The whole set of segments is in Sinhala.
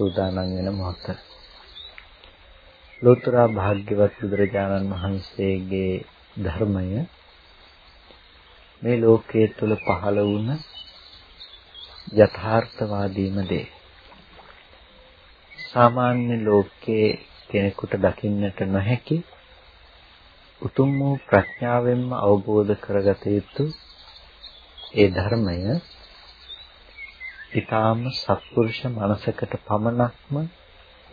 සූදානම් වෙන මොහොත. ලෝතර භාග්‍යවත් බුදුරජාණන් වහන්සේගේ ධර්මය මේ ලෝකයේ තුල පහළ වුණ යථාර්ථවාදීම දේ. සාමාන්‍ය ලෝකයේ කෙනෙකුට දකින්නට නොහැකි උතුම් වූ ප්‍රඥාවෙන්ම අවබෝධ කරගත යුතු ඒ ධර්මය ඊටාම සත්පුරුෂ මනසකට පමණක්ම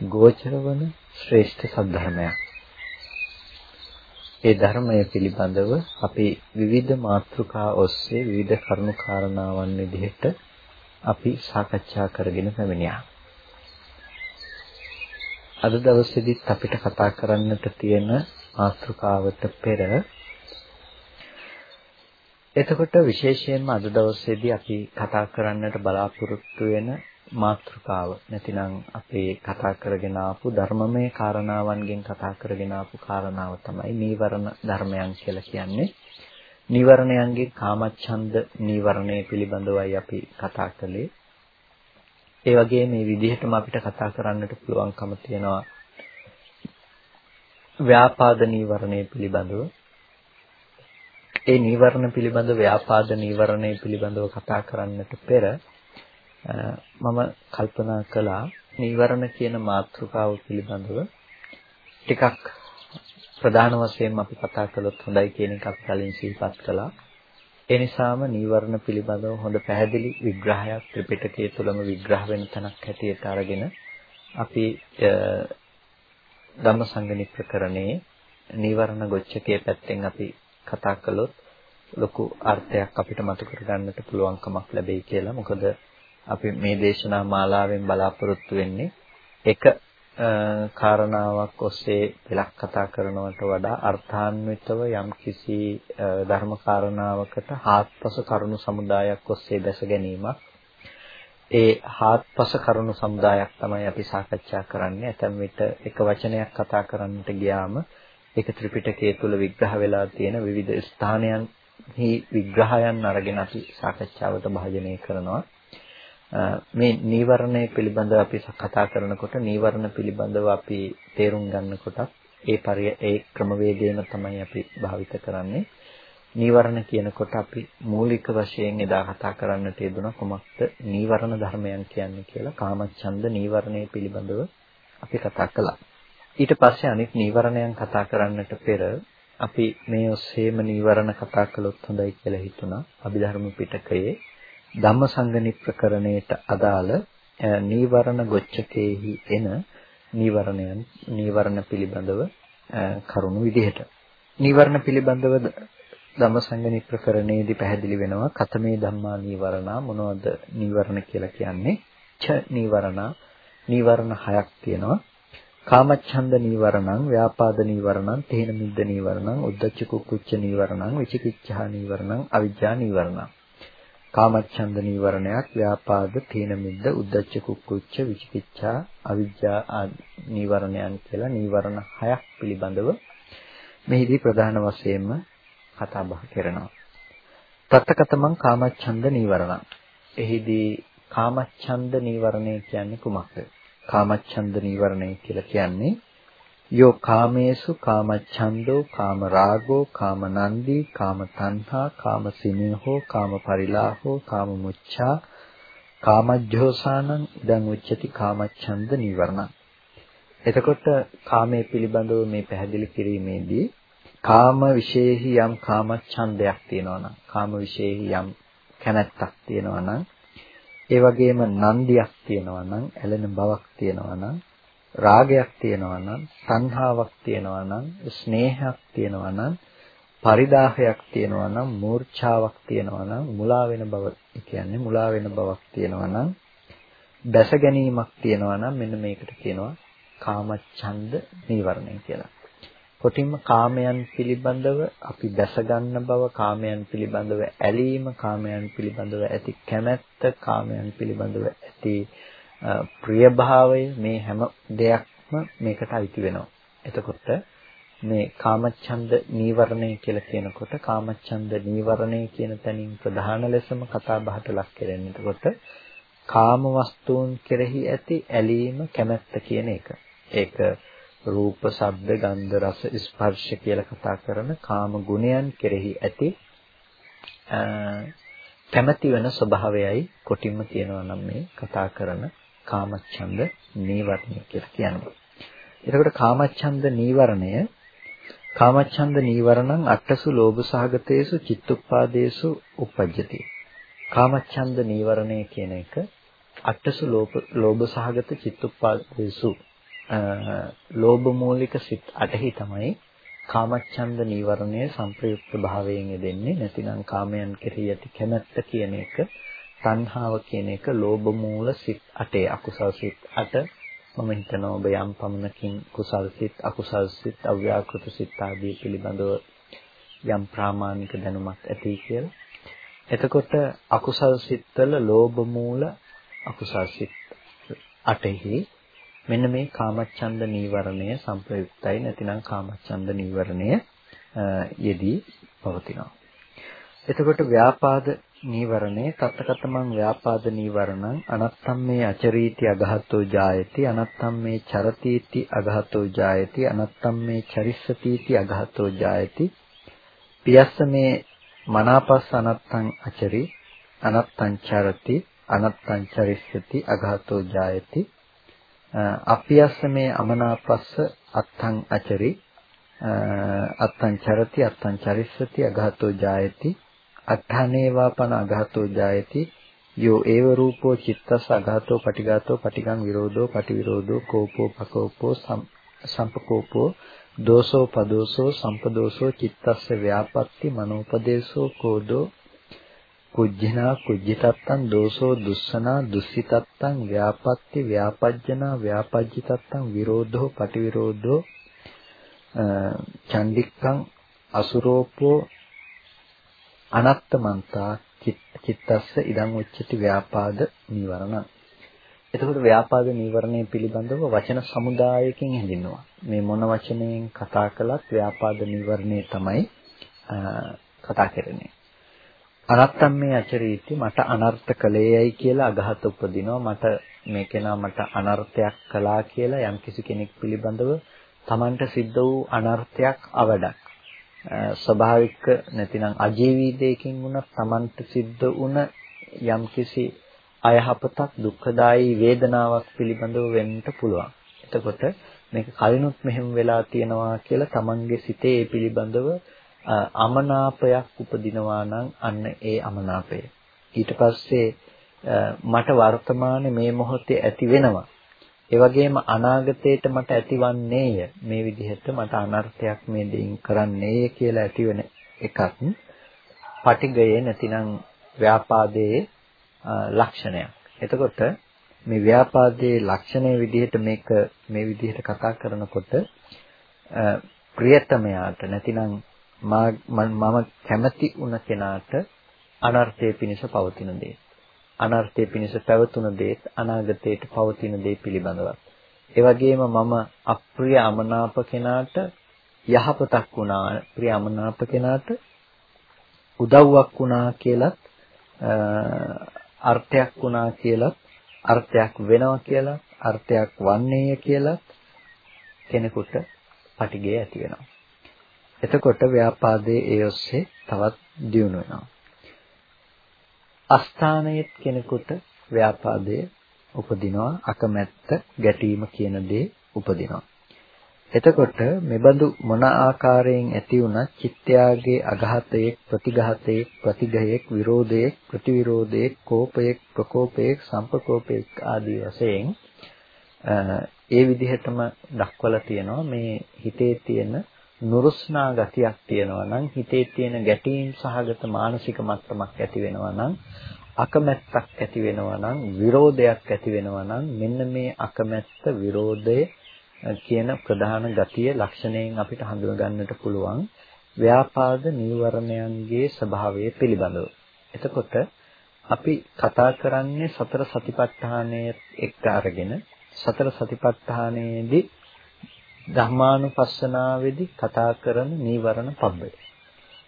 ගෝචර වන ශ්‍රේෂ්ඨ සද්ධර්මයක්. ඒ ධර්මය පිළිබඳව අපි විවිධ මාතෘකා ඔස්සේ විවිධ කරුණු කාරණාවන් විදිහට අපි සාකච්ඡා කරගෙන පැමිණියා. අද දවසේදීත් අපිට කතා කරන්නට තියෙන මාතෘකාවට පෙර එතකොට විශේෂයෙන්ම අද දවසේදී අපි කතා කරන්නට බලාපොරොත්තු වෙන මාතෘකාව නැතිනම් අපේ කතා කරගෙන ආපු ධර්මමය කාරණාවන්ගෙන් කතා කරගෙන ආපු කාරණාව තමයි නීවරණ ධර්මයන් කියලා කියන්නේ. නීවරණයන්ගේ කාමච්ඡන්ද නීවරණය පිළිබඳවයි අපි කතා කළේ. ඒ වගේ මේ විදිහටම අපිට කතා කරන්නට පුළුවන්කම තියෙනවා ව්‍යාපාද නීවරණය පිළිබඳව ඒ නීවරණ පිළිබඳ ව්‍යාපාද නීවරණය පිළිබඳව කතා කරන්නට පෙර මම කල්පනා කළා නීවරණ කියන මාතෘකාව පිළිබඳව ටිකක් ප්‍රධාන වශයෙන් අපි කතා කළොත් හොඳයි කියන එක අපි කලින් සිහිපත් කළා. ඒ නිසාම නීවරණ පිළිබඳව හොඳ පැහැදිලි විග්‍රහයක් ත්‍රිපිටකයේ තුලම විග්‍රහ වෙන තැනක් හැටියට අරගෙන අපි ධම්මසංගණි ප්‍රකරණයේ නීවරණ ගොච්චකයේ පැත්තෙන් අපි කතා කළොත් ලොකු අර්ථයක් අපිට මතු කරගන්නට පුළුවන්කමක් ලැබෙයි කියලා. මොකද අපි මේ දේශනා මාලාවෙන් බලාපොරොත්තු වෙන්නේ එක කාරණාවක් ඔස්සේ පෙළක් කතා කරනවට වඩා අර්ථාන්විතව යම් කිසි ධර්ම කාරණාවකට හාත්පස කරුණු සමුදායක් ඔස්සේ දැස ගැනීමක් ඒ හාත්පස කරුණු සමුදායක් තමයි අපි සාකච්ඡා කරන්නේ. ඇතැම් විට එක වචනයක් කතා කරන්නට ගියාම ඒක ත්‍රිපිටකයේ තුල විග්‍රහ වෙලා තියෙන විවිධ ස්ථානයන්හි විග්‍රහයන් අරගෙන අපි සාකච්ඡාවට භාජනය කරනවා. මේ නීවරණය පිළිබඳව අපි කතා කරනකොට නීවරණ පිළිබඳව අපි තේරුම් ගන්නකොට ඒ පරිය ඒ ක්‍රමවේදයම තමයි අපි භාවිත කරන්නේ. නීවරණ කියනකොට අපි මූලික වශයෙන් එදා කතා කරන්නට යෙදුන කොමක්ද නීවරණ ධර්මයන් කියන්නේ කියලා කාමච්ඡන්ද නීවරණය පිළිබඳව අපි කතා කළා. ඊට පස්සේ අනිත් නීවරණයන් කතා කරන්නට පෙර අපි මේ ඔස්සේම නීවරණ කතා කළොත් හොඳයි කියලා හිතුණා. අභිධර්ම පිටකයේ ධම්මසංගණි ප්‍රකරණයට අදාළ නීවරණ ගොච්චකේහි එන නීවරණයන් නීවරණ පිළිබඳව කරුණු විදිහට. නීවරණ පිළිබඳව ධම්මසංගණි ප්‍රකරණයේදී පැහැදිලි වෙනවා කතමේ ධම්මා නීවරණා මොනවද නීවරණ කියලා කියන්නේ? ච නීවරණා නීවරණ හයක් තියෙනවා. කාමච්ඡන්ද නීවරණං ව්‍යාපාද නීවරණං තේන මිද්ද නීවරණං උද්ධච්ච කුක්කුච්ච නීවරණං විචිකිච්ඡා නීවරණං අවිජ්ජා නීවරණං කාමච්ඡන්ද නීවරණයක් ව්‍යාපාද තේන මිද්ද උද්ධච්ච කුක්කුච්ච විචිකිච්ඡා අවිජ්ජා නීවරණයන් කියලා නීවරණ හයක් පිළිබඳව මෙහිදී ප්‍රධාන වශයෙන්ම කතා බහ කරනවා. තත්තකතමං කාමච්ඡන්ද නීවරණං එහිදී කාමච්ඡන්ද නීවරණය කියන්නේ කුමක්ද? කාමච්ඡන්ද නීවරණය කියලා කියන්නේ. යෝ කාමේසු කාමච්ඡන්தோ කාම රාගෝ කාම නන්දි කාම තණ්හා කාම සිනහෝ කාම පරිලාහෝ කාම මුච්ඡා කාමජ්ජෝසානං ඉදං උච්චති කාමච්ඡන්ද නීවරණ එතකොට කාමයේ පිළිබඳව මේ පැහැදිලි කිරීමේදී කාම විශේෂී යම් කාමච්ඡන්දයක් තියෙනවා නම් කාම විශේෂී යම් කැමැත්තක් තියෙනවා නම් ඒ වගේම නන්දියක් තියෙනවා නම් ඇලෙන බවක් තියෙනවා නම් රාගයක් තියෙනවා නම් සංහාවක් තියෙනවා නම් ස්නේහයක් තියෙනවා නම් පරිදාහයක් තියෙනවා නම් මූර්ඡාවක් තියෙනවා නම් මුලා වෙන බව කියන්නේ මුලා වෙන බවක් තියෙනවා නම් දැස ගැනීමක් තියෙනවා නම් මෙන්න මේකට කියනවා කාමච්ඡන්ද නීවරණය කියලා. කොටින්ම කාමයන් පිළිබඳව අපි දැස ගන්න බව කාමයන් පිළිබඳව ඇලීම කාමයන් පිළිබඳව ඇති කැමැත්ත කාමයන් පිළිබඳව ඇති ප්‍රියභාවය මේ හැම දෙයක්ම මේකට අයිති වෙනවා. එතකොට මේ කාමච්ඡන්ද නීවරණය කියලා කියනකොට කාමච්ඡන්ද නීවරණය කියන තැනින් ප්‍රධාන ලෙසම කතා බහට ලක් කරන්නේ. එතකොට කාම වස්තුන් කෙරෙහි ඇති ඇලීම කැමැත්ත කියන එක. ඒක රූප, ශබ්ද, ගන්ධ, රස, ස්පර්ශ කියලා කතා කරන කාම ගුණයන් කෙරෙහි ඇති කැමැති වෙන ස්වභාවයයි කොටින්ම කියනවා නම් මේ කතා කරන කාමච්ඡන්ද නීවරණය කියලා කියනවා. එතකොට කාමච්ඡන්ද නීවරණය කාමච්ඡන්ද නීවරණං අට්ඨසු ලෝභ සහගතේසු චිත්තුප්පාදේසු උපජ්ජති. කාමච්ඡන්ද නීවරණය කියන එක අට්ඨසු ලෝභ සහගත චිත්තුප්පාදේසු ලෝභ මූලික සිත් අටහි තමයි කාමච්ඡන්ද නීවරණය සංප්‍රයුක්ත භාවයෙන් යෙදෙන්නේ නැතිනම් කාමයන් කෙරෙහි ඇති කැමැත්ත කියන එක තණ්හාව කියන එක ලෝභ මූල සිත් අටේ අකුසල් සිත් අට මම හිතනවා ඔබ යම් පමණකින් කුසල් සිත් අකුසල් සිත් අව්‍යාකෘත සිත් ආදී පිළිබඳව යම් ප්‍රාමාණික දැනුමක් ඇති කියලා. එතකොට අකුසල් සිත්වල ලෝභ මූල අකුසල් සිත් අටෙහි මෙන්න මේ කාමච්ඡන්ද නීවරණය සංප්‍රයුක්තයි නැතිනම් කාමච්ඡන්ද නීවරණය යෙදී පවතිනවා. එතකොට ව්‍යාපාද නීවරණේ තත්තකතමං ව්‍යාපාද නීවරණං අනත්තම් මේ අචරීති අගහතෝ ජායති අනත්තම් මේ චරතිති අගහතෝ ජායති අනත්තම් මේ චරිස්සතිති අගහතෝ ජායති පියස්ස මේ මනාපස්ස අනත්තං අචරි අනත්තං චරති අනත්තං චරිස්සති අගහතෝ ජායති අපියස්ස මේ අමනාපස්ස අත්තං අචරි අත්තං චරති අත්තං චරිස්සති අගහතෝ ජායති අත්ථානේවා පන අඝාතෝ ජායති යෝ ඒව රූපෝ චිත්තස් අඝාතෝ පටිඝාතෝ පටිගං විරෝධෝ පටිවිරෝධෝ කෝපෝ පකෝපෝ සම්පකෝපෝ දෝසෝ පදෝසෝ සම්පදෝසෝ චිත්තස්ස ව්‍යාපත්ති මනෝපදේශෝ කෝදෝ කුජ්ජනා කුජ්ජිතත්තං දෝසෝ දුස්සනා දුස්සිතත්තං ව්‍යාපත්ති ව්‍යාපජ්ජනා ව්‍යාපජ්ජිතත්තං විරෝධෝ පටිවිරෝධෝ චණ්ඩික්කං අසුරෝපෝ අනත්තමන්තා චිත්තස්ස ඉදං උච්චති ව්‍යාපාද නීවරණ. එතකොට ව්‍යාපාද නීවරණය පිළිබඳව වචන සමුදායකින් හැඳින්වුවා. මේ මොන වචනයෙන් කතා කළත් ව්‍යාපාද නීවරණය තමයි කතා කරන්නේ. අනත්තම් මේ අචරීති මට අනර්ථ කළේයයි කියලා අගහත උපදිනවා මට මේ කෙනා මට අනර්ථයක් කළා කියලා යම්කිසි කෙනෙක් පිළිබඳව Tamanට සිද්ධ වූ අනර්ථයක් අවඩක් ස්වභාවික නැතිනම් අජීවී දෙයකින් වුණත් Tamanට සිද්ධ වුණ යම්කිසි අයහපතක් දුක්ඛදායී වේදනාවක් පිළිබඳව වෙන්න පුළුවන්. එතකොට මේක කලිනුත් මෙහෙම වෙලා තියෙනවා කියලා Tamanගේ සිතේ ඒ පිළිබඳව අමනාපයක් උපදිනවා නම් අන්න ඒ අමනාපය. ඊට පස්සේ මට වර්තමානයේ මේ මොහොතේ ඇති වෙනවා. ඒ වගේම අනාගතේට මට ඇතිවන්නේය මේ විදිහට මට අනර්ථයක් මේ දෙයින් කරන්නේය කියලා ඇතිවෙන එකක් පටිගයේ නැතිනම් ව්‍යාපාදයේ ලක්ෂණයක්. එතකොට මේ ව්‍යාපාදයේ ලක්ෂණය විදිහට මේක මේ විදිහට කතා කරනකොට ප්‍රියතමයාට නැතිනම් මම කැමති වුණ කෙනාට අනර්ථය පිණිස පවතින දේ. අනර්ථය පිණිස පැවතුන දේත් අනාගතයට පවතින දේ පිළිබඳව. ඒ වගේම මම අප්‍රිය අමනාප කෙනාට යහපතක් වුණා ප්‍රිය අමනාප කෙනාට උදව්වක් වුණා කියලත් අර්ථයක් වුණා කියලත් අර්ථයක් වෙනවා කියලා අර්ථයක් වන්නේය කියලත් කෙනෙකුට පටිගය ඇති වෙනවා. එතකොට ව්‍යාපාදයේ ඒ ඔස්සේ තවත් දියුණු වෙනවා. අස්ථානයෙත් කෙනෙකුට ව්‍යාපාදය උපදිනවා අකමැත්ත ගැටීම කියන දේ උපදිනවා එතකොට මෙබඳු මොන ආකාරයෙන් ඇති වුණත් චිත්තයාගේ අඝාතයේ ප්‍රතිඝාතයේ ප්‍රතිගහයේ විරෝධයේ ප්‍රතිවිරෝධයේ කෝපයේ ප්‍රකෝපයේ සම්පකෝපයේ ආදී වශයෙන් ඒ විදිහටම දක්වලා තියෙනවා මේ හිතේ තියෙන නුරුස්නා ගතියක් තියෙනවා නම් හිතේ තියෙන ගැටීම් සහගත මානසික මට්ටමක් ඇති වෙනවා නම් අකමැත්තක් ඇති වෙනවා නම් විරෝධයක් ඇති වෙනවා නම් මෙන්න මේ අකමැත්ත විරෝධය කියන ප්‍රධාන ගතිය ලක්ෂණයෙන් අපිට හඳුන ගන්නට පුළුවන් ව්‍යාපාද නීවරණයන්ගේ ස්වභාවය පිළිබඳව. එතකොට අපි කතා කරන්නේ සතර සතිපට්ඨානයේ එක්ක අරගෙන සතර සතිපට්ඨානයේදී ධර්මානුපස්සනාවේදී කතා කරන නීවරණ පබ්බය.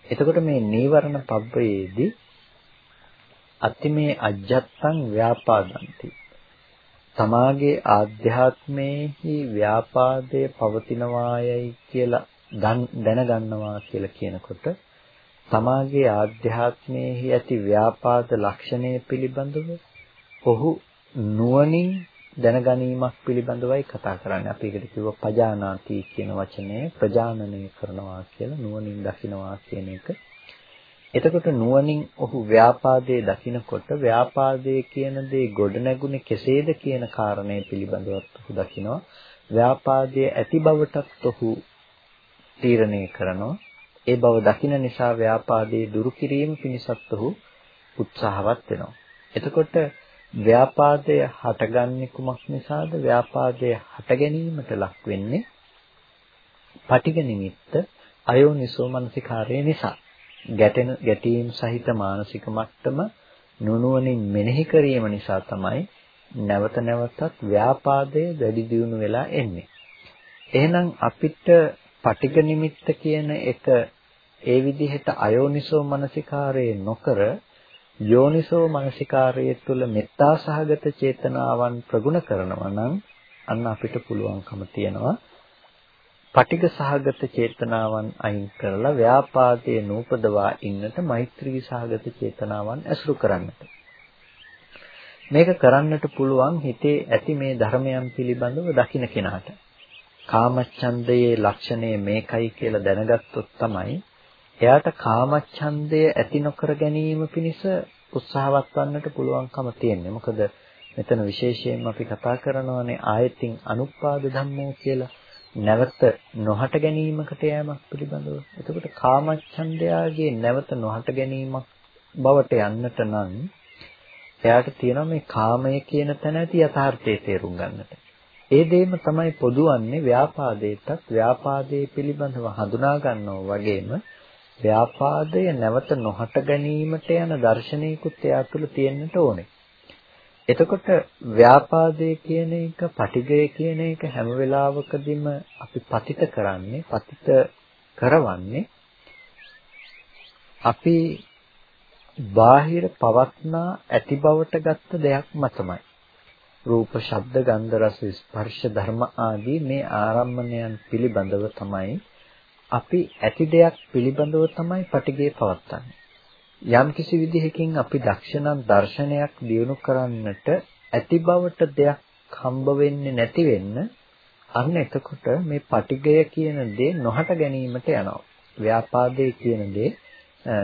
එතකොට මේ නීවරණ පබ්බයේදී අතිමේ අජ්ජත්තං ව්‍යාපාදಂತಿ. තමාගේ ආධ්‍යාත්මයේහි ව්‍යාපාදයේ පවතිනවායයි කියලා දැනගන්නවා කියලා කියනකොට තමාගේ ආධ්‍යාත්මයේහි ඇති ව්‍යාපාද ලක්ෂණය පිළිබඳව ඔහු නුවණින් දැනගැනීමක් පිළිබඳවයි කතා කරන්නේ. අපි ඒකට කිව්ව පජානාති කියන වචනේ ප්‍රජානනය කරනවා කියලා නුවණින් දකිනවා කියන එක. එතකොට නුවණින් ඔහු ව්‍යාපාදයේ දකිනකොට ව්‍යාපාදයේ කියන දේ ගොඩනැගුණේ කෙසේද කියන කාරණය පිළිබඳවත් ඔහු දකිනවා. ව්‍යාපාදයේ ඇති බවටත් ඔහු තීරණය කරනවා. ඒ බව දකින නිසා ව්‍යාපාදයේ දුරු කිරීම පිණිසත් ඔහු උත්සාහවත් වෙනවා. එතකොට ව්‍යාපාදය හටගන්නේ කුමක් නිසාද? ව්‍යාපාදය හට ගැනීමට ලක් වෙන්නේ පටිග නිමිත්ත අයෝනිසෝ මනසිකාරය නිසා. ගැටෙන ගැටීම් සහිත මානසික මට්ටම නුනුවණින් මෙනෙහි කිරීම නිසා තමයි නැවත නැවතත් ව්‍යාපාදය වැඩි දියුණු වෙලා එන්නේ. එහෙනම් අපිට පටිග නිමිත්ත කියන එක ඒ විදිහට අයෝනිසෝ මනසිකාරය නොකර යෝනිසෝ මනසිකාරයේ තුල මෙත්තා සහගත චේතනාවන් ප්‍රගුණ කරනවා නම් අන්න අපිට පුළුවන්කම තියනවා පටිග සහගත චේතනාවන් අයින් කරලා ව්‍යාපාදයේ නූපදවා ඉන්නට මෛත්‍රී සහගත චේතනාවන් ඇසුරු කරන්නට. මේක කරන්නට පුළුවන් හිතේ ඇති මේ ධර්මයන් පිළිබඳව දකින්න කෙනාට. කාමච්ඡන්දයේ ලක්ෂණය මේකයි කියලා දැනගත්තොත් තමයි එයාට කාමච්ඡන්දය ඇති නොකර ගැනීම පිණිස උත්සාහවත් වන්නට පුළුවන්කම තියෙන්නේ. මොකද මෙතන විශේෂයෙන්ම අපි කතා කරනවානේ ආයතින් අනුපාද ධම්මෝ කියලා නැවත නොහට ගැනීමකට යෑමක් පිළිබඳව. එතකොට කාමච්ඡන්දයාගේ නැවත නොහට ගැනීමක් බවට යන්නට නම් එයාට තියෙනවා මේ කාමය කියන තැන ඇති යථාර්ථය තේරුම් ගන්නට. ඒ දෙයම තමයි පොදුවන්නේ ව්‍යාපාදයටත් ව්‍යාපාදයේ පිළිබඳව හඳුනා ගන්නවා වගේම ව්‍යාපාදය නැවත නොහට ගැනීමට යන දර්ශනයකුත් එයා තුළ තියෙන්නට ඕනේ. එතකොට ව්‍යාපාදය කියන එක, පටිගය කියන එක හැම වෙලාවකදීම අපි පතිත කරන්නේ, පතිත කරවන්නේ අපි බාහිර පවත්නා ඇති බවට ගත්ත දෙයක් මතමයි. රූප, ශබ්ද, ගන්ධ, රස, ස්පර්ශ ධර්ම ආදී මේ ආරම්මණයන් පිළිබඳව තමයි අපි ඇති දෙයක් පිළිබඳව තමයි පටිගේ පවත්න්නේ. යම් කිසි විදිහකින් අපි දක්ෂණම් දර්ශනයක් දියුණු කරන්නට ඇති බවට දෙයක් හම්බ වෙන්නේ නැති වෙන්න අන්න එතකොට මේ පටිගය කියන දේ නොහට ගැනීමට යනවා. ව්‍යාපාදයේ කියන දේ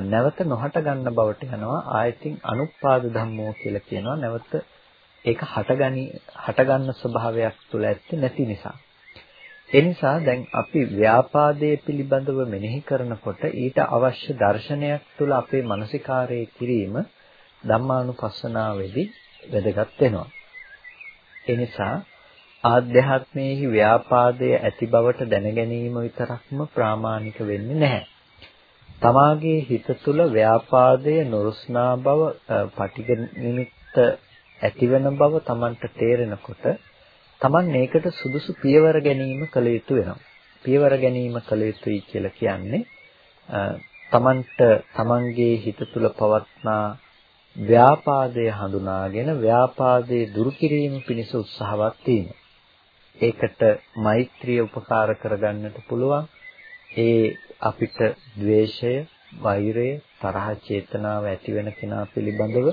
නැවත නොහට ගන්න බවට යනවා. ආයතින් අනුපාද ධම්මෝ කියලා කියනවා. නැවත ඒක හටගනි හටගන්න ස්වභාවයක් තුල ඇත්තේ නැති නිසා. එනිසා දැන් අපි ව්‍යාපාදයේ පිළිබඳව මෙනෙහි කරනකොට ඊට අවශ්‍ය දර්ශනයක් තුළ අපේ මානසිකාරයේ කිරීම ධම්මානුපස්සනාවේදී වැදගත් වෙනවා. එනිසා ආධ්‍යාත්මයේහි ව්‍යාපාදයේ ඇති බවට දැනගැනීම විතරක්ම ප්‍රාමාණික වෙන්නේ නැහැ. තමාගේ හිත තුළ ව්‍යාපාදයේ නුරුස්නා බව, පටිඝ නිමිත්ත ඇතිවන බව Tamanට තේරෙනකොට Taman මේකට සුදුසු පියවර ගැනීම කළ යුතු වෙනවා. පියවර ගැනීම කළ යුතුයි කියලා කියන්නේ Tamanට Tamanගේ හිත තුළ පවත්නා ව්‍යාපාදය හඳුනාගෙන ව්‍යාපාදයේ දුරු කිරීම පිණිස උත්සාහවත් වීම. ඒකට මෛත්‍රිය උපකාර කරගන්නට පුළුවන්. ඒ අපිට ද්වේෂය, වෛරය, තරහ චේතනාව ඇති වෙන කෙනා පිළිබඳව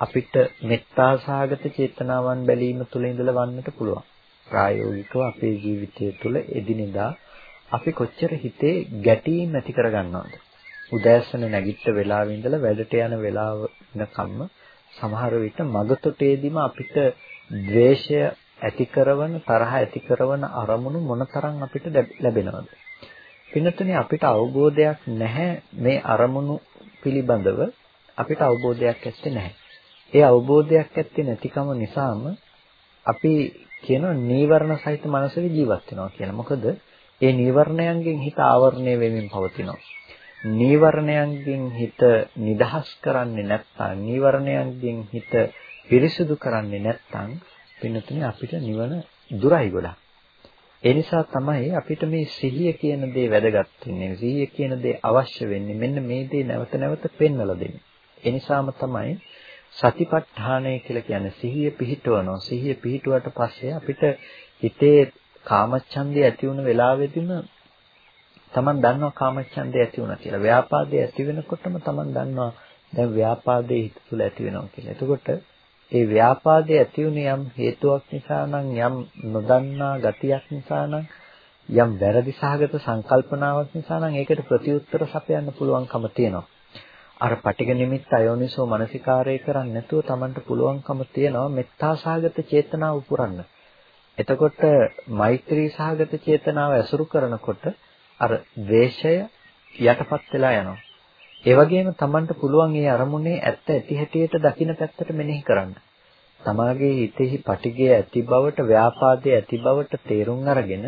අපිට මෙත්තා සහගත චේතනාවන් බැලීම තුළ ඉඳලා වන්නට පුළුවන්. ප්‍රායෝගිකව අපේ ජීවිතය තුළ එදිනෙදා අපි කොච්චර හිතේ ගැටීම් ඇති කරගන්නවද? උදෑසන නැගිට වෙලාවෙ ඉඳලා වැඩට යන වෙලාව වෙනකම්ම සමහර විට මගතොටේදීම අපිට ද්වේෂය ඇති කරන තරහ ඇති කරන අරමුණු මොනතරම් අපිට ලැබෙනවද? පින්නතුනේ අපිට අවබෝධයක් නැහැ මේ අරමුණු පිළිබඳව අපිට අවබෝධයක් ඇත්තේ නැහැ. ඒ අවබෝධයක් ඇත්තේ නැතිකම නිසාම අපි කියන නීවරණ සහිත මනසක ජීවත් වෙනවා කියලා. මොකද ඒ නීවරණයන්ගෙන් හිත ආවරණය වෙමින් පවතිනවා. නීවරණයන්ගෙන් හිත නිදහස් කරන්නේ නැත්නම් නීවරණයන්ගෙන් හිත පිරිසිදු කරන්නේ නැත්නම් පින්නතුනේ අපිට නිවන දුරයි ගොඩක්. ඒ නිසා තමයි අපිට මේ සිහිය කියන දේ වැදගත් වෙන්නේ. සිහිය කියන දේ අවශ්‍ය වෙන්නේ. මෙන්න මේ දේ නැවත නැවත පෙන්වලා දෙන්නේ. ඒ නිසාම තමයි සතිපට්ඨානය කියලා කියන්නේ සිහිය පිහිටවනවා. සිහිය පිහිටුවට පස්සේ අපිට හිතේ කාමච්ඡන්දය ඇති වුණ වෙලාවෙදිම Taman දන්නවා කාමච්ඡන්දය ඇති වුණා කියලා. ව්‍යාපාදේ ඇති වෙනකොටම Taman දන්නවා දැන් ව්‍යාපාදේ හිත තුළ ඇති වෙනවා කියලා. එතකොට ඒ ව්‍යාපාදයේ ඇති වුණේ යම් හේතුවක් නිසා නම් යම් නොදන්නා ගතියක් නිසා නම් යම් වැරදි සහගත සංකල්පනාවක් නිසා නම් ඒකට ප්‍රතිඋත්තර සපයන්න පුළුවන්කම තියෙනවා. අර පටිඝ නිමිත්ත අයෝනිසෝ මනසිකාරය කරන්නේ නැතුව Tamanට පුළුවන්කම තියෙනවා මෙත්තා සහගත චේතනාව පුරන්න. එතකොට මෛත්‍රී සහගත චේතනාව ඇසුරු කරනකොට අර ද්වේෂය යටපත් වෙලා යනවා. ඒ වගේම Tamanට පුළුවන් මේ අරමුණේ ඇත්ත ඇති හැටියට දකින්න පැත්තට මෙනෙහි කරන්න. තමාගේ හිතෙහි පටිගය ඇති බවට ව්‍යාපාදයේ ඇති බවට තේරුම් අරගෙන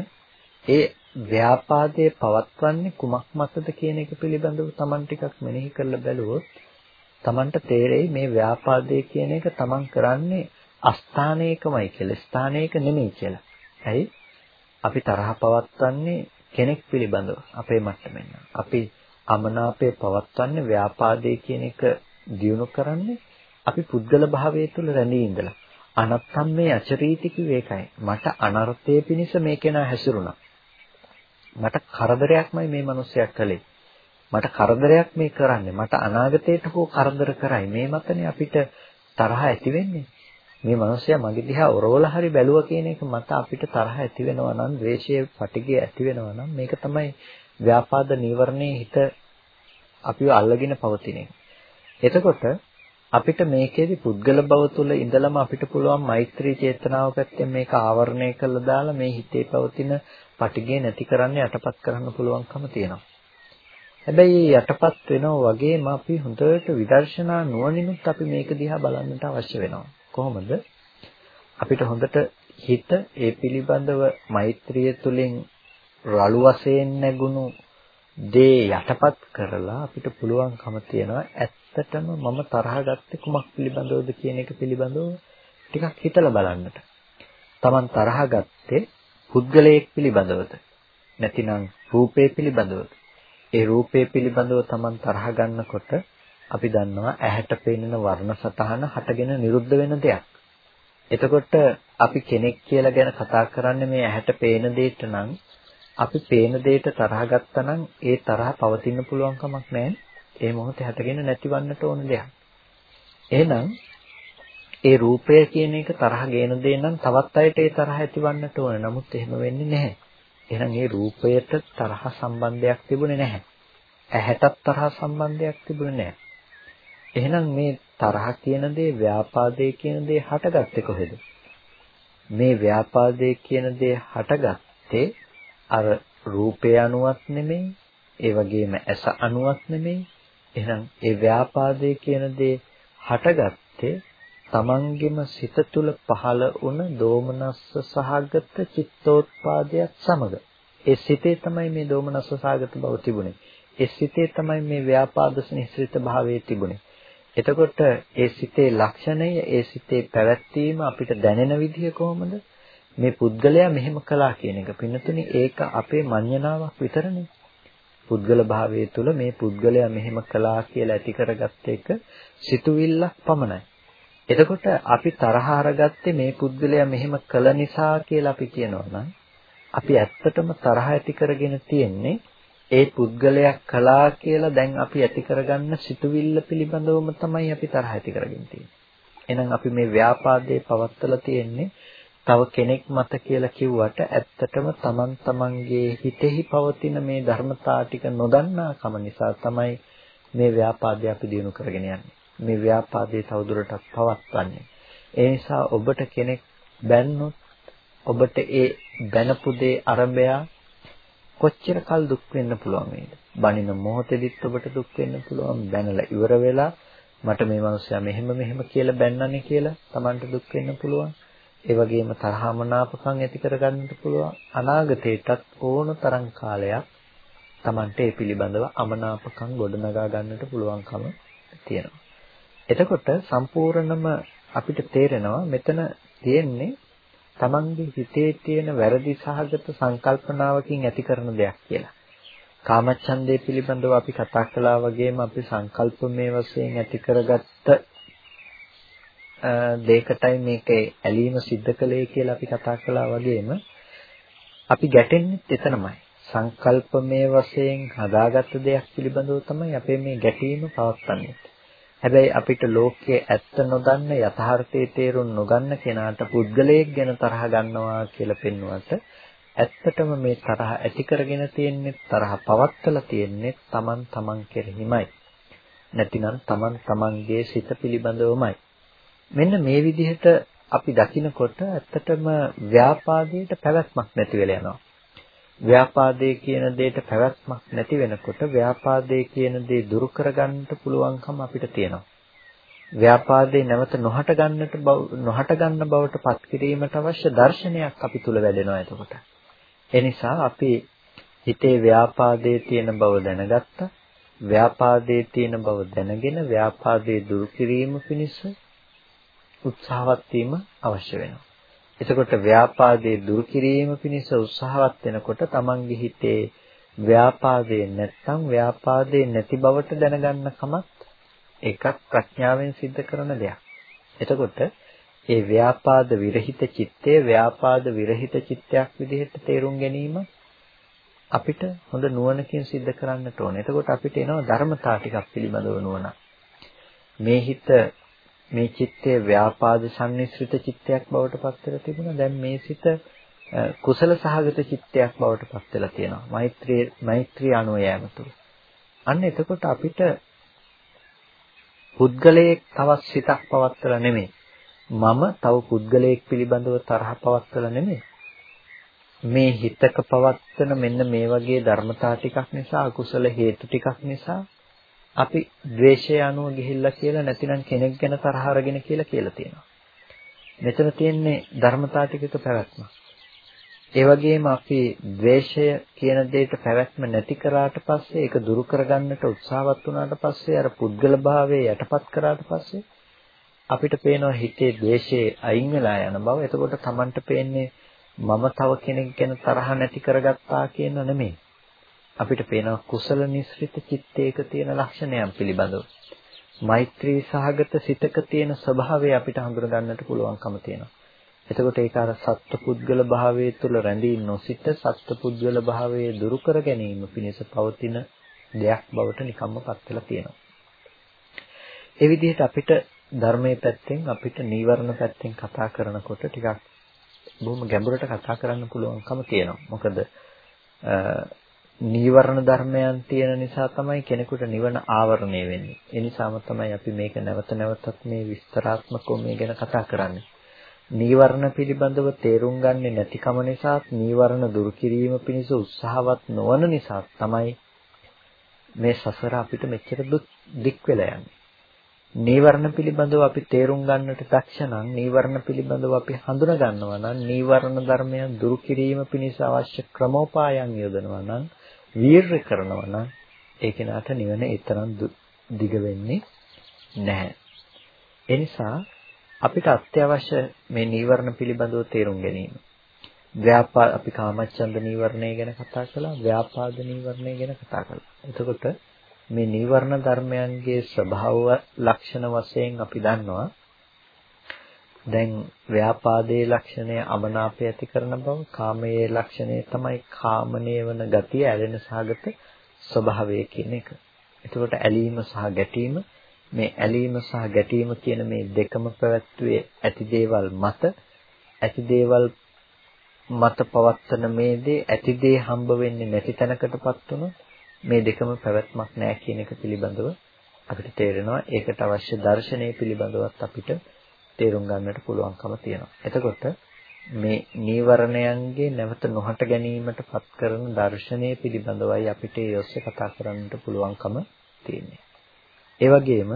ඒ ව්‍යාපාදයේ පවත්වන්නේ කුමක් මතද කියන එක පිළිබඳව Taman ටිකක් මෙනෙහි කරලා බැලුවොත් Tamanට තේරෙයි මේ ව්‍යාපාදයේ කියන එක Taman කරන්නේ අස්ථානයකමයි කියලා ස්ථානයක නෙමෙයි කියලා. ඇයි? අපි තරහ පවත්වන්නේ කෙනෙක් පිළිබඳව අපේ මට්ටමින්. අපි අමනාපය පවත්වන්නේ ව්‍යාපාදයේ කියන එක දියුණු කරන්නේ අපි පුද්ගල භාවයේ තුල රැඳී ඉඳලා. අනත්තම් මේ අචරීති කිව්වේ ඒකයි. මට අනර්ථයේ පිණිස මේ කෙනා හැසිරුණා. මට කරදරයක්මයි මේ මිනිස්සයා කළේ. මට කරදරයක් මේ කරන්නේ. මට අනාගතයට හෝ කරදර කරයි. මේ මතනේ අපිට තරහ ඇති වෙන්නේ. මේ මිනිස්සයා මගේ දිහා ඔරවල හරි බැලුවා කියන එක මත අපිට තරහ ඇති වෙනවා නම්, ද්වේෂයේ පටිගය ඇති වෙනවා නම් මේක තමයි ව්‍යාපාද නීවරණේ හිත අපිව අල්ලගෙන පවතින එක. එතකොට අපිට මේකේදී පුද්ගල බව තුළ ඉඳලම අපිට පුළුවන් මෛත්‍රී චේතනාව පැත්තෙන් මේක ආවරණය කරලා දාලා මේ හිතේ පවතින පටිගය නැති කරන්න යටපත් කරන්න පුළුවන්කම තියෙනවා. හැබැයි යටපත් වෙනවා වගේම අපි හොඳට විදර්ශනා නුවණිනුත් අපි මේක දිහා බලන්නට අවශ්‍ය වෙනවා. කොහොමද? අපිට හොඳට හිත ඒ පිළිබඳව මෛත්‍රිය තුළින් රළු වශයෙන් නැගුණු දේ යටපත් කරලා අපිට පුළුවන්කම තියනවා ඇත්තටම මම තරහ ගත්තේ කුමක් පිළිබඳවද කියන එක පිළිබඳව ටිකක් හිතලා බලන්නට. Taman තරහ ගත්තේ පුද්ගලයෙක් පිළිබඳවද නැතිනම් රූපේ පිළිබඳවද? ඒ රූපේ පිළිබඳව Taman තරහ ගන්නකොට අපි දන්නවා ඇහැට පෙනෙන වර්ණ සතහන හටගෙන නිරුද්ධ වෙන දෙයක්. එතකොට අපි කෙනෙක් කියලා ගැන කතා කරන්නේ මේ ඇහැට පේන දෙයට නම් අපි පේන දෙයට තරහ ගත්තනම් ඒ තරහ පවතින්න පුළුවන් කමක් නැහැ. ඒ මොහොතේ හටගෙන නැතිවන්නට ඕන දෙයක්. එහෙනම් ඒ රූපය කියන එක තරහ ගේන දේ නම් තවත් අයට ඒ තරහ ඇතිවන්නට ඕන. නමුත් එහෙම වෙන්නේ නැහැ. එහෙනම් ඒ රූපයට තරහ සම්බන්ධයක් තිබුණේ නැහැ. ඇහැටත් තරහ සම්බන්ධයක් තිබුණේ නැහැ. එහෙනම් මේ තරහ කියන දේ ව්‍යාපාදේ කියන දේ හටගත්තේ කොහෙද? මේ ව්‍යාපාදේ කියන දේ හටගත්තේ අර රූපය අනුවත් නෙමෙයි ඒ වගේම ඇස අනුවත් නෙමෙයි. එහෙනම් ඒ ව්‍යාපාදයේ කියන දේ හටගත්තේ තමන්ගෙම සිත තුළ පහළ වුණ දෝමනස්ස සහගත චිත්තෝත්පාදයක් සමග. ඒ සිතේ තමයි මේ දෝමනස්ස සහගත බව තිබුණේ. ඒ සිතේ තමයි මේ ව්‍යාපාද ස්නිහිත භාවයේ තිබුණේ. එතකොට ඒ සිතේ ලක්ෂණය ඒ සිතේ පැවැත්වීම අපිට දැනෙන විදිහ කොහොමද? මේ පුද්ගලයා මෙහෙම කළා කියන එක. පින්නතුනි ඒක අපේ මඤ්ඤණාවක් විතරනේ. පුද්ගල භාවයේ තුල මේ පුද්ගලයා මෙහෙම කළා කියලා ඇති කරගත්ත එක සිතුවිල්ලක් පමණයි. එතකොට අපි තරහ අරගත්තේ මේ පුද්ගලයා මෙහෙම කළ නිසා කියලා අපි කියනවා නම් අපි ඇත්තටම තරහ ඇති කරගෙන තියෙන්නේ ඒ පුද්ගලයා කළා කියලා දැන් අපි ඇති කරගන්න සිතුවිල්ල පිළිබඳවම තමයි අපි තරහ ඇති කරගෙන තියෙන්නේ. එහෙනම් අපි මේ ව්‍යාපාදයේ පවත්තලා තියෙන්නේ තව කෙනෙක් මත කියලා කිව්වට ඇත්තටම තමන් තමන්ගේ හිතෙහි පවතින මේ ධර්මතා ටික නොදන්නා කම නිසා තමයි මේ ව්‍යාපාදය අපි දිනු කරගෙන යන්නේ. මේ ව්‍යාපාදයේ තවදුරටත් පවත්වන්නේ. ඒ නිසා ඔබට කෙනෙක් බැන්නොත් ඔබට ඒ බැනපු දේ අරබයා කොච්චර කල් දුක් වෙන්න පුළුවන් වේද? බණින මොහොතෙදිත් ඔබට දුක් වෙන්න පුළුවන්. බැනලා ඉවර වෙලා මට මේ මිනිස්සයා මෙහෙම මෙහෙම කියලා බැන්නනේ කියලා Tamanට දුක් වෙන්න පුළුවන්. ඒ වගේම තරහමනාපකම් ඇති කරගන්නට පුළුවන්. අනාගතේටත් ඕන තරම් කාලයක් Tamanට ඒ පිළිබඳව අමනාපකම් ගොඩනගා ගන්නට පුළුවන්කම තියෙනවා. එතකොට සම්පූර්ණම අපිට තේරෙනවා මෙතන තියෙන්නේ Tamanගේ හිතේ තියෙන වැරදි සහගත සංකල්පනාවකින් ඇති කරන දෙයක් කියලා. කාමච්ඡන්දේ පිළිබඳව අපි කතා කළා වගේම අපි සංකල්පමය වශයෙන් ඇති කරගත්ත දෙයකටයි මේක ඇලීම සිද්ධ කළේ කියලා අපි කතා කළා වගේම අපි ගැටෙන්නේ එතනමයි. සංකල්පමය වශයෙන් හදාගත්ත දෙයක් පිළිබඳව තමයි අපේ මේ ගැටීම පවත්න්නේ. හැබැයි අපිට ලෝකයේ ඇත්ත නොදන්න යථාර්ථයේ තේරුම් නොගන්න කෙනාට පුද්ගලයෙක් ගැන තරහ ගන්නවා කියලා පෙන්වුවට ඇත්තටම මේ තරහ ඇති කරගෙන තියෙන්නේ තරහ පවත්තලා තියෙන්නේ Taman Taman කෙරෙහිමයි. නැතිනම් Taman Tamanගේ සිත පිළිබඳවමයි. මෙන්න මේ විදිහට අපි දකිනකොට ඇත්තටම ව්‍යාපාදයට පැවැත්මක් නැති වෙලා යනවා. ව්‍යාපාදයේ කියන දෙයට පැවැත්මක් නැති වෙනකොට ව්‍යාපාදයේ කියන දේ දුරු කරගන්නට පුළුවන්කම අපිට තියෙනවා. ව්‍යාපාදේ නැවත නොහට ගන්නට නොහට ගන්න බවට පත් කිරීමට අවශ්‍ය දර්ශනයක් අපි තුල වැඩෙනවා එතකොට. ඒ නිසා අපි හිතේ ව්‍යාපාදයේ තියෙන බව දැනගත්තා. ව්‍යාපාදයේ තියෙන බව දැනගෙන ව්‍යාපාදේ දුරු කිරීම පිණිස උත්සාහවත් වීම අවශ්‍ය වෙනවා. එතකොට ව්‍යාපාදයේ දුරු කිරීම පිණිස උත්සාහවත් වෙනකොට තමන්ගේ හිතේ ව්‍යාපාදේ නැත්තම් ව්‍යාපාදේ නැති බවට දැනගන්න කමත් එකක් ප්‍රඥාවෙන් සිද්ධ කරන දෙයක්. එතකොට ඒ ව්‍යාපාද විරහිත චිත්තය ව්‍යාපාද විරහිත චිත්තයක් විදිහට තේරුම් ගැනීම අපිට හොඳ නුවණකින් සිද්ධ කරන්නට ඕනේ. එතකොට අපිට එනවා ධර්මතා ටිකක් පිළිබඳව නුවණ. මේ හිත මේ චිත්තයේ ව්‍යාපාද සම්නිස්ෘත චිත්තයක් බවට පත් වෙලා තිබුණා. දැන් මේ සිත කුසල සහගත චිත්තයක් බවට පත් වෙලා තියෙනවා. මෛත්‍රී මෛත්‍රී අනුව යෑම තුළ. අන්න එතකොට අපිට පුද්ගලයෙක් තවත් සිතක් පවත්වලා නෙමෙයි. මම තව පුද්ගලයෙක් පිළිබඳව තරහ පවත්වලා නෙමෙයි. මේ හිතක පවත්වන මෙන්න මේ වගේ ධර්මතා ටිකක් නිසා අකුසල හේතු ටිකක් නිසා අපි ද්වේෂය අනුව ගිහිල්ලා කියලා නැතිනම් කෙනෙක් ගැන තරහ අරගෙන කියලා කියලා තියෙනවා. මෙතන තියෙන්නේ ධර්මතා ටිකක පැවැත්ම. ඒ වගේම අපි ද්වේෂය කියන දෙයට පැවැත්ම නැති කරාට පස්සේ ඒක දුරු කරගන්නට උත්සාහවත් වුණාට පස්සේ අර පුද්ගල භාවයේ යටපත් කරාට පස්සේ අපිට පේනවා හිතේ ද්වේෂයේ අයින් වෙලා යන බව. එතකොට Tamanට පේන්නේ මම තව කෙනෙක් ගැන තරහ නැති කරගත්තා කියන නෙමෙයි. අපිට පේනවා කුසල නිස්ෘත චිත්තයක තියෙන ලක්ෂණයන් පිළිබඳව. මෛත්‍රී සහගත සිතක තියෙන ස්වභාවය අපිට හඳුනා ගන්නට පුළුවන්කම තියෙනවා. එතකොට ඒක අර සත්පුද්ගල භාවයේ තුල රැඳී නොසිට සත්පුද්ගල භාවයේ දුරු කර ගැනීම පිණිස පවතින දෙයක් බවට නිකම්ම පත් වෙලා තියෙනවා. ඒ විදිහට අපිට ධර්මයේ පැත්තෙන් අපිට නීවරණ පැත්තෙන් කතා කරනකොට ටිකක් බොහොම ගැඹුරට කතා කරන්න පුළුවන්කම තියෙනවා. මොකද නීවරණ ධර්මයන් තියෙන නිසා තමයි කෙනෙකුට නිවන ආවරණය වෙන්නේ. ඒ නිසාම තමයි අපි මේක නැවත නැවතත් මේ විස්තරාත්මකව මේ ගැන කතා කරන්නේ. නීවරණ පිළිබඳව තේරුම් ගන්නේ නැතිකම නිසා නීවරණ දුරු කිරීම පිණිස උත්සාහවත් නොවන නිසා තමයි මේ සසර අපිට මෙච්චර දුක් දික් වෙලා යන්නේ. නීවරණ පිළිබඳව අපි තේරුම් ගන්නට දක්ෂ නම් නීවරණ පිළිබඳව අපි හඳුනා ගන්නවා නම් නීවරණ ධර්මයන් දුරු කිරීම පිණිස අවශ්‍ය ක්‍රමෝපායන් යොදනවා නම් වීරය කරනවා නම් ඒ කෙනාට නිවන ඒ තරම් දිග වෙන්නේ නැහැ. ඒ නිසා අපිට අත්‍යවශ්‍ය මේ නීවරණ පිළිබඳව තේරුම් ගැනීම. ව්‍යාපාද අපි කාමච්ඡන්ද නීවරණය ගැන කතා කළා, ව්‍යාපාද නීවරණය ගැන කතා කළා. එතකොට මේ නීවරණ ධර්මයන්ගේ ස්වභාව ලක්ෂණ වශයෙන් අපි දන්නවා දැන් ව්‍යාපාදයේ ලක්ෂණය අමනාපය ඇති කරන බව කාමයේ ලක්ෂණය තමයි කාමනීය වන ගතිය ඇලෙන සහගත ස්වභාවය කියන එක. එතකොට ඇලීම සහ ගැටීම මේ ඇලීම සහ ගැටීම කියන මේ දෙකම පැවැත්වුවේ ඇති දේවල් මත ඇති දේවල් මත පවත්තන මේ දේ ඇති දේ හම්බ වෙන්නේ නැති තැනකටපත් වුණොත් මේ දෙකම පැවැත්මක් නැහැ කියන එක පිළිබඳව අපිට තේරෙනවා ඒකට අවශ්‍ය දර්ශනය පිළිබඳවත් අපිට තේරුම් ගන්නට පුළුවන්කම තියෙනවා. එතකොට මේ නීවරණයන්ගේ නැවත නොහට ගැනීමට පත් කරන දර්ශනය පිළිබඳවයි අපිට ඒ ඔස්සේ කතා කරන්නට පුළුවන්කම තියෙන්නේ. ඒ වගේම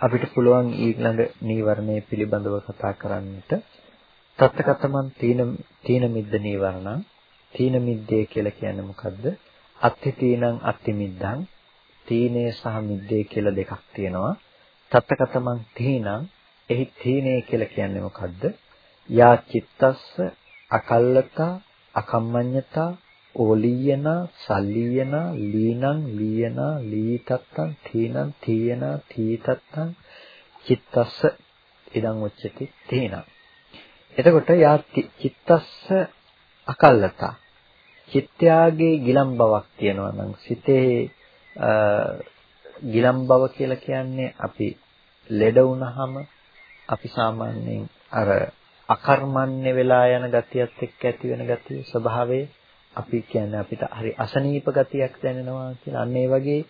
අපිට පුළුවන් ඊළඟ නීවරණය පිළිබඳව කතා කරන්නට තත්තකතමන් තීන තීන මිද්ද නීවරණ තීන මිද්දේ කියලා කියන්නේ මොකද්ද? අත්ති තීනං අත්ති මිද්දං තීනේ සහ මිද්දේ කියලා දෙකක් තියෙනවා. තත්තකතමන් තීනං එහි තීනේ කියලා කියන්නේ මොකද්ද? යා චිත්තස්ස අකල්ලතා අකම්මඤ්ඤතා ඕලීයන සල්ලීයන ලීනං ලීයන ලීතත්තං තීනං තීයන තීතත්තං චිත්තස්ස. ඉදං උච්චති තීනං. එතකොට යා චිත්තස්ස අකල්ලතා. චිත්‍යාගේ ගිලම් බවක් තියෙනවා නම් සිතේ ගිලම් බව කියලා කියන්නේ අපි ලෙඩ වුණාම අපි සාමාන්‍යයෙන් අර අකර්මණ්‍ය වෙලා යන ගතියත් එක්ක ඇති වෙන ගතිය ස්වභාවය අපි කියන්නේ අපිට හරි අසනීප ගතියක් දැනෙනවා කියලා. අන්න ඒ වගේ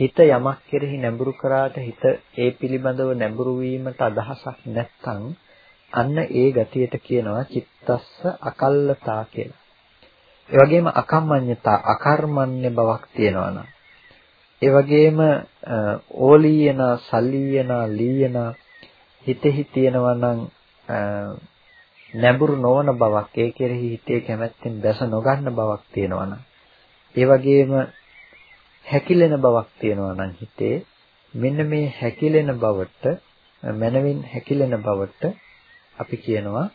හිත යමක් කෙරෙහි නැඹුරු කරාට හිත ඒ පිළිබඳව නැඹුරු වීමට අදහසක් නැත්නම් අන්න ඒ ගතියට කියනවා චිත්තස්ස අකල්ලතා කියලා. ඒ වගේම අකම්මඤ්ඤතා අකර්මණ්‍ය බවක් තියෙනවා නම් ඒ වගේම ඕලීයන සල්ලීයන ලීයන හිතෙහි තියෙනවා නම් නැඹුරු නොවන බවක් ඒ කෙරෙහි හිතේ කැමැත්තෙන් දැස නොගන්න බවක් තියෙනවා නම් ඒ වගේම හැකිලෙන බවක් තියෙනවා නම් හිතේ මෙන්න මේ හැකිලෙන බවට මනවින් හැකිලෙන බවට අපි කියනවා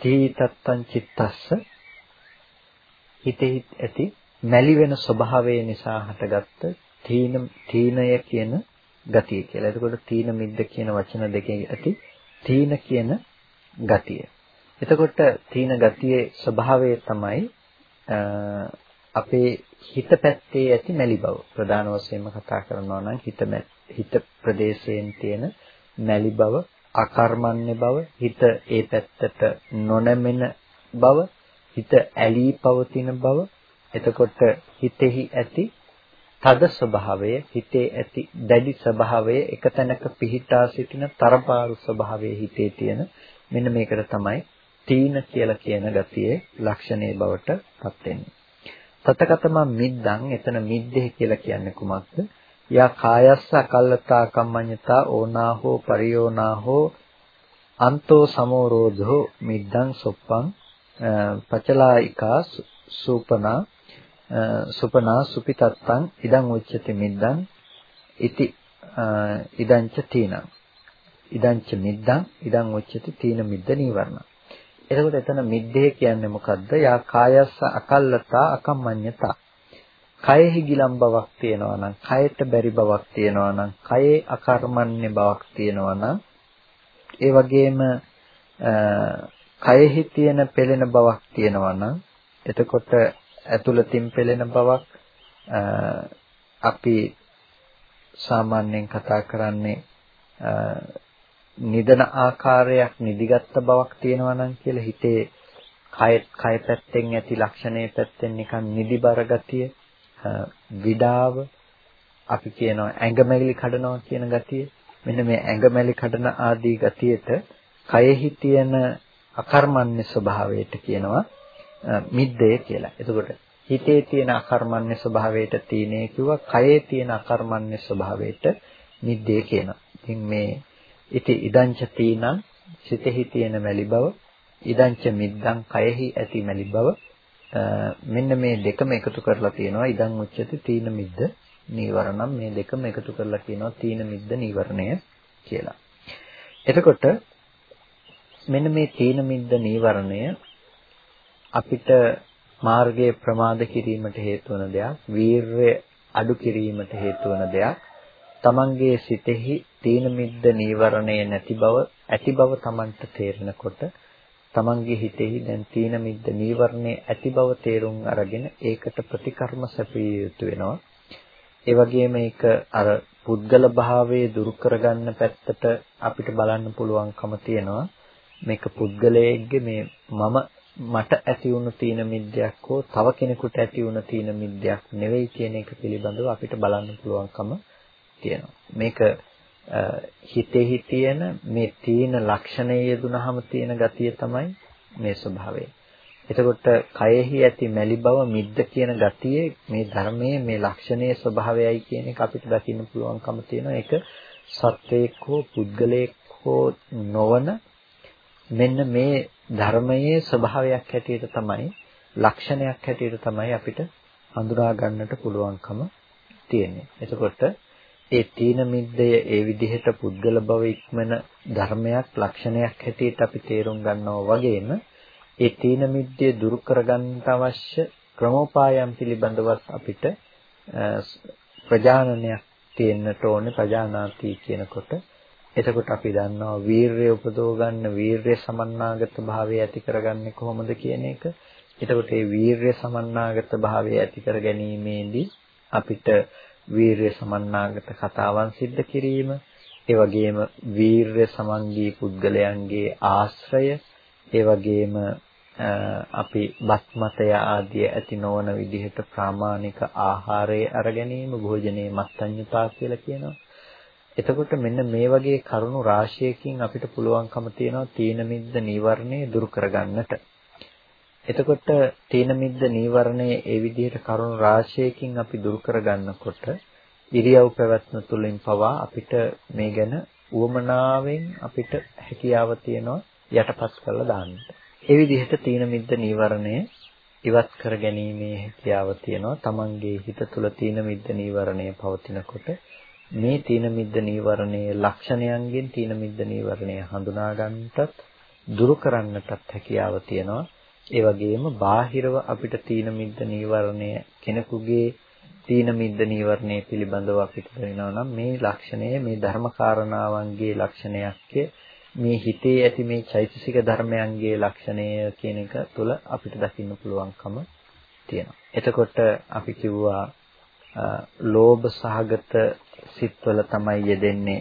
තීතත්තං චිත්තස්ස. හිතෙහි ඇති මැලි වෙන ස්වභාවය නිසා හටගත්ත තීන තීනය කියන ගතිය කියලා. එතකොට තීන මිද්ද කියන වචන දෙකේ ඇති තීන කියන ගතිය. එතකොට තීන ගතියේ ස්වභාවය තමයි අපේ හිත පැත්තේ ඇති මැලි බව. ප්‍රධාන වශයෙන්ම කතා කරනවා නම් හිත හිත ප්‍රදේශයෙන් තියෙන මැලි බව, අකර්මණ්‍ය බව, හිත ඒ පැත්තට නොනැමෙන බව, හිත ඇලී පවතින බව, එතකොට හිතෙහි ඇති තද ස්වභාවය, හිතේ ඇති දැඩි ස්වභාවය, එක තැනක පිහිටා සිටින තරපාරු ස්වභාවය හිතේ තියෙන මෙන්න මේකට තමයි තීන කියලා කියන ගතියේ ලක්ෂණේ බවට පත් වෙන්නේ. තතකතම මිද්දං එතන මිද්දේ කියලා කියන්නේ කුමක්ද? යා කායස්ස අකල්ලතා කම්මඤ්ඤතා ඕනාහෝ පරියෝනාහෝ අන්තෝ සමෝරෝධෝ මිද්දං සොප්පං පචලායිකා සූපනා සුපනා සුපිතත්තං ඉදං උච්චති මිද්දං ඉති ඉදංච තීනං. ඉදංච මිද්දං ඉදං උච්චති තීන මිද්ද නීවරණ. එතකොට එතන මිද්දේ කියන්නේ මොකද්ද? යා කායස්ස අකල්ලතා අකම්මඤ්ඤතා. කයෙහි ගිලම් බවක් තියෙනවා නම් කයට බැරි බවක් තියෙනවා නම් කයේ අකර්මණ්‍ය බවක් තියෙනවා නම් ඒ වගේම කයෙහි තියෙන පෙළෙන බවක් තියෙනවා නම් එතකොට ඇතුළතින් පෙළෙන බවක් අපි සාමාන්‍යයෙන් කතා කරන්නේ නිදන ආකාරයක් නිදිගත් බවක් තියෙනවා නම් කියලා හිතේ කය කය පැත්තෙන් ඇති ලක්ෂණයේ පැත්තෙන් නිකන් නිදිබර ගතිය විඩාව අපි කියනවා ඇඟමැලි කඩනවා කියන ගතිය. මෙන්න මේ ඇඟමැලි කඩන ආදී ගතියට කයෙහි තියෙන අකර්මණ්‍ය ස්වභාවයට කියනවා. මිද්දය කියලා. එතකොට හිතේ තියෙන අකර්මණ්‍ය ස්වභාවයට තීනේ කිව්වා කයේ තියෙන අකර්මණ්‍ය ස්වභාවයට මිද්දේ කියනවා. ඉතින් මේ ඉති ඉදංච තීනං සිතෙහි තියෙන මැලි බව ඉදංච මිද්දං කයෙහි ඇති මැලි බව මෙන්න මේ දෙකම එකතු කරලා තියෙනවා ඉදං උච්චති තීන මිද්ද නීවරණම් මේ දෙකම එකතු කරලා කියනවා තීන මිද්ද නීවරණය කියලා. එතකොට මෙන්න මේ තීන මිද්ද නීවරණය අපිට මාර්ගයේ ප්‍රමාද කිරීමට හේතු වන දෙයක්, වීරය අඩු කිරීමට හේතු වන දෙයක්, තමන්ගේ සිතෙහි තීන මිද්ද නීවරණය නැති බව, ඇති බව තමන්ට තේරෙනකොට තමන්ගේ හිතෙහි දැන් තීන මිද්ද නීවරණේ ඇති බව තේරුම් අරගෙන ඒකට ප්‍රතිකර්ම සැපිය යුතු වෙනවා. ඒ වගේම මේක අර පුද්ගල භාවයේ දුරු කරගන්න පැත්තට අපිට බලන්න පුළුවන්කම තියෙනවා. මේක පුද්ගලයෙක්ගේ මේ මම මට ඇති වුණු තීන මිද්‍යක් හෝ තව කෙනෙකුට ඇති වුණ තීන මිද්‍යක් නෙවෙයි කියන එක පිළිබඳව අපිට බලන්න පුළුවන්කම තියෙනවා. මේක හිතෙහි තියෙන මේ තීන ලක්ෂණය යෙදුනහම තියෙන ගතිය තමයි මේ ස්වභාවය. එතකොට කයෙහි ඇති මැලි බව මිද්ද කියන ගතියේ මේ ධර්මයේ මේ ලක්ෂණයේ ස්වභාවයයි කියන එක අපිට දකින්න පුළුවන්කම තියෙනවා. ඒක සත්වයක් හෝ පුද්ගලයෙක් හෝ නොවන මෙන්න මේ ධර්මයේ ස්වභාවයක් හැටියට තමයි ලක්ෂණයක් හැටියට තමයි අපිට හඳුනා ගන්නට පුළුවන්කම තියෙන්නේ. එතකොට ඒ තීන මිද්දය ඒ විදිහට පුද්ගල භව ඉක්මන ධර්මයක් ලක්ෂණයක් හැටියට අපි තේරුම් ගන්නවා වගේම ඒ තීන මිද්දේ දුරු කරගන්නට අවශ්‍ය ක්‍රමෝපායම් පිළිබඳවත් අපිට ප්‍රජානනයක් තියෙන්නට ඕනේ ප්‍රජානාති කියනකොට එතකොට අපි දන්නවා වීරය උපදව ගන්න වීරය සමන්නාගත භාවය ඇති කරගන්නේ කොහොමද කියන එක. එතකොට මේ වීරය සමන්නාගත භාවය ඇති කර ගැනීමේදී අපිට වීරය සමන්නාගත කතාවන් සිද්ධ කිරීම, ඒ වගේම වීරය සමන්ගී පුද්ගලයන්ගේ ආශ්‍රය, ඒ වගේම අපි බස්මතය ආදී ඇති නොවන විදිහට ප්‍රාමාණික ආහාරය අර ගැනීම භෝජනයේ මත්ඤ්‍යතා කියලා කියනවා. එතකොට මෙන්න මේ වගේ කරුණු රාශියකින් අපිට පුළුවන්කම තියෙනවා තීන මිද්ද නීවරණය දුරු කරගන්නට. එතකොට තීන මිද්ද නීවරණය ඒ විදිහට කරුණු රාශියකින් අපි දුරු කරගන්නකොට ඉරියව් පැවැත්ම තුලින් පවා අපිට මේ ගැන උවමනාවෙන් අපිට හැකියාව තියෙනවා යටපත් කරලා දාන්නට. ඒ විදිහට තීන මිද්ද නීවරණය ඉවත් කර ගැනීමේ හැකියාව තියෙනවා. Tamange හිත තුල තීන මිද්ද නීවරණය පවතිනකොට මේ තීන මිද්ද නීවරණයේ ලක්ෂණයන්ගෙන් තීන මිද්ද නීවරණය හඳුනා ගන්නටත් දුරු කරන්නටත් හැකියාව තියෙනවා. ඒ වගේම බාහිරව අපිට තීන මිද්ද නීවරණය කෙනෙකුගේ තීන මිද්ද නීවරණය පිළිබඳව අපිට දැනෙනවා නම් මේ ලක්ෂණය මේ ධර්මකාරණාවන්ගේ ලක්ෂණයක් මේ හිතේ ඇති මේ චෛතසික ධර්මයන්ගේ ලක්ෂණය කියන එක තුළ අපිට දකින්න පුළුවන්කම තියෙනවා. එතකොට අපි කිව්වා ලෝභ සහගත සිත්වල තමයි යෙදෙන්නේ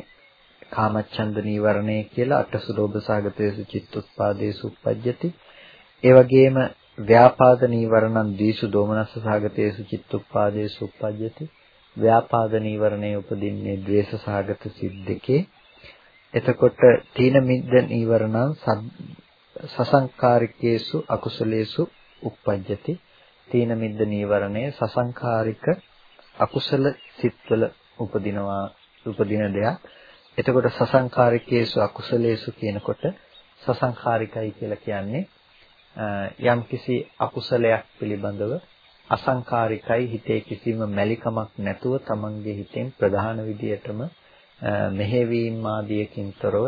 කාමච්ඡන්ද නීවරණය කියලා අටසු ලෝභ සහගතේසු චිත්තුත්පාදේසු uppajjati. ඒ වගේම ව්‍යාපාද නීවරණං දීසු දෝමනස්ස සහගතේසු චිත්තුත්පාදේසු uppajjati. ව්‍යාපාද නීවරණය උපදින්නේ ද්වේෂ සහගත සිත් දෙකේ එතකොට තීන මිද්ද නීවරණං සසංකාරිකේසු අකුසලේසු uppajjati තීන මිද්ද නීවරණය සසංකාරික අකුසල සිත්වල උපදිනවා උපදින දෙයක්. එතකොට සසංකාරිකේසු අකුසලේසු කියනකොට සසංකාරිකයි කියලා කියන්නේ යම්කිසි අකුසලයක් පිළිබඳව අසංකාරිකයි හිතේ කිසිම මැලිකමක් නැතුව තමන්ගේ හිතෙන් ප්‍රධාන විදියටම මෙහෙවීම ආදියකින් තොරව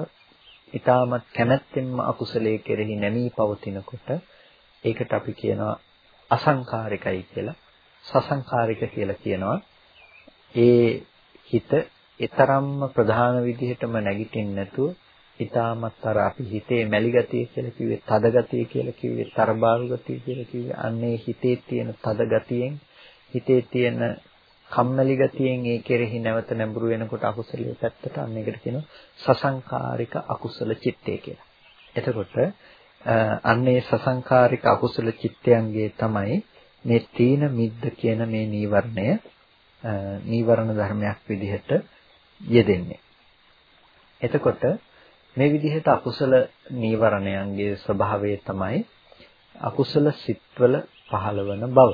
ඊටමත් කැමැත්තෙන්ම අකුසලයේ කෙරෙහි නැමී පවතිනකොට ඒකට අපි කියනවා අසංකාරිකයි කියලා. සසංකාරික කියලා කියනවා. ඒ හිත ඊතරම්ම ප්‍රධාන විදිහටම නැගිටින්න නැතුව ඊටමත් අර අපි හිතේ මැලි ගතිය කියලා කිව්වේ තද ගතිය කියලා කිව්වේ තරබාරු ගතිය කියලා කිව්වේ අන්නේ හිතේ තියෙන තද ගතියෙන් හිතේ තියෙන කම්මැලි ගතියෙන් ඒ කෙරෙහි නැවත නැඹුරු වෙනකොට අකුසලයේ පැත්තට අන්න ඒකට කියනවා සසංකාරික අකුසල චිත්තය කියලා. එතකොට අන්නේ සසංකාරික අකුසල චිත්තයන්ගේ තමයි මේ තීන මිද්ද කියන මේ නීවරණය නීවරණ ධර්මයක් විදිහට යෙදෙන්නේ. එතකොට මේ විදිහට අකුසල නීවරණයන්ගේ ස්වභාවය තමයි අකුසල සිත්වල පහළවන බව.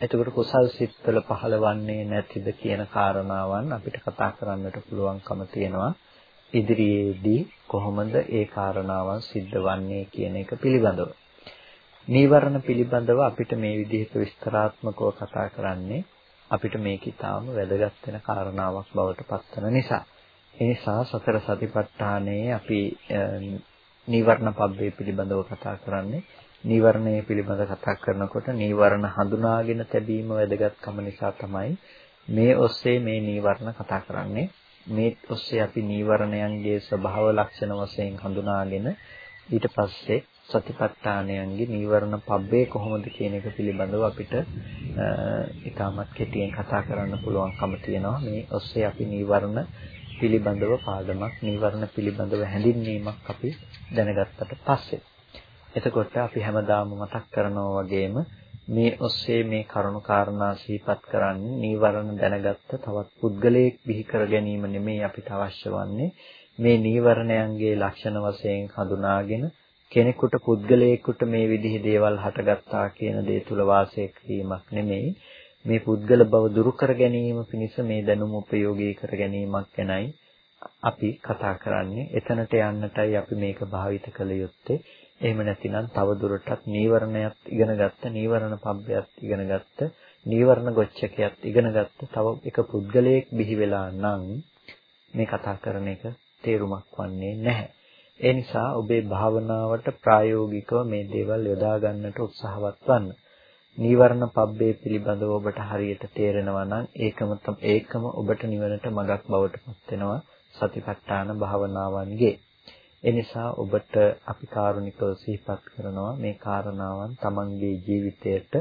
එතකොට කුසල් සිත්වල පහළවන්නේ නැතිද කියන කාරණාවන් අපිට කතා කරන්නට පුළුවන්කම තියෙනවා ඉදිරියේදී කොහොමද ඒ කාරණාවන් සිද්ධ වන්නේ කියන එක පිළිබඳව. නීවරණ පිළිබඳව අපිට මේ විදිහට විස්තරාත්මකව කතා කරන්නේ අපිට මේක ඊටාම වැදගත් වෙන කාරණාවක් බවට පත්වන නිසා. ඒ නිසා සතර සතිපට්ඨානයේ අපි නීවරණ පබ්බේ පිළිබඳව කතා කරන්නේ නීවරණය පිළිබඳ කතා කරනකොට නීවරණ හඳුනාගෙන තැබීම වැදගත්කම නිසා තමයි මේ ඔස්සේ මේ නීවරණ කතා කරන්නේ. මේ ඔස්සේ අපි නීවරණයන්ගේ ස්වභාව ලක්ෂණ වශයෙන් හඳුනාගෙන ඊට පස්සේ සතිපට්ඨානයන්ගේ නීවරණ පබ්බේ කොහොමද කියන එක පිළිබඳව අපිට ඉතාමත් කෙටියෙන් කතා කරන්න පුළුවන්කම තියෙනවා. මේ ඔස්සේ අපි නීවරණ පිළිබඳව පාඩමක් නීවරණ පිළිබඳව හැඳින්වීමක් අපි දැනගත්තට පස්සේ එතකොට අපි හැමදාම මතක් කරනවා වගේම මේ ඔස්සේ මේ කරුණු කාරණා සිහිපත් කරන්නේ නීවරණ දැනගත්ත තවත් පුද්ගලයෙක් බිහි කර ගැනීම නෙමෙයි අපිට අවශ්‍ය වන්නේ මේ නීවරණයන්ගේ ලක්ෂණ වශයෙන් හඳුනාගෙන කෙනෙකුට පුද්ගලයෙකුට මේ විදිහේ දේවල් හටගත්තා කියන දේ තුල වාසය කිරීමක් නෙමෙයි මේ පුද්ගල බව දුරු කර ගැනීම පිණිස මේ දැනුම උපයෝගී කර ගැනීමක් ගැනයි අපි කතා කරන්නේ එතනට යන්නටයි අපි මේක භාවිත කළ යුත්තේ. එහෙම නැතිනම් තව දුරටත් නීවරණයත් ඉගෙන ගත්ත, නීවරණ පබ්බයත් ඉගෙන ගත්ත, නීවරණ ගොච්චකයත් ඉගෙන ගත්ත තව එක පුද්ගලයෙක් බිහි වෙලා නම් මේ කතා කරන එක තේරුමක් වන්නේ නැහැ. ඒ නිසා ඔබේ භාවනාවට ප්‍රායෝගිකව මේ දේවල් යොදා ගන්නට උත්සාහවත් වන්න. නීවරණ පබ්බේ පිළිබඳව ඔබට හරියට තේරෙනවා නම් ඒකම ඒකම ඔබට නිවනට මඟක් බවට පත් වෙනවා සතිපට්ඨාන භාවනාවන්ගේ. ඒ නිසා ඔබට අපි කාරුණිකව සිහිපත් කරනවා මේ කාරණාවන් Tamanගේ ජීවිතයට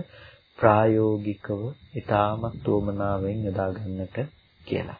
ප්‍රායෝගිකව ඊටමත් උවමනාවෙන් යොදා ගන්නට කියලා.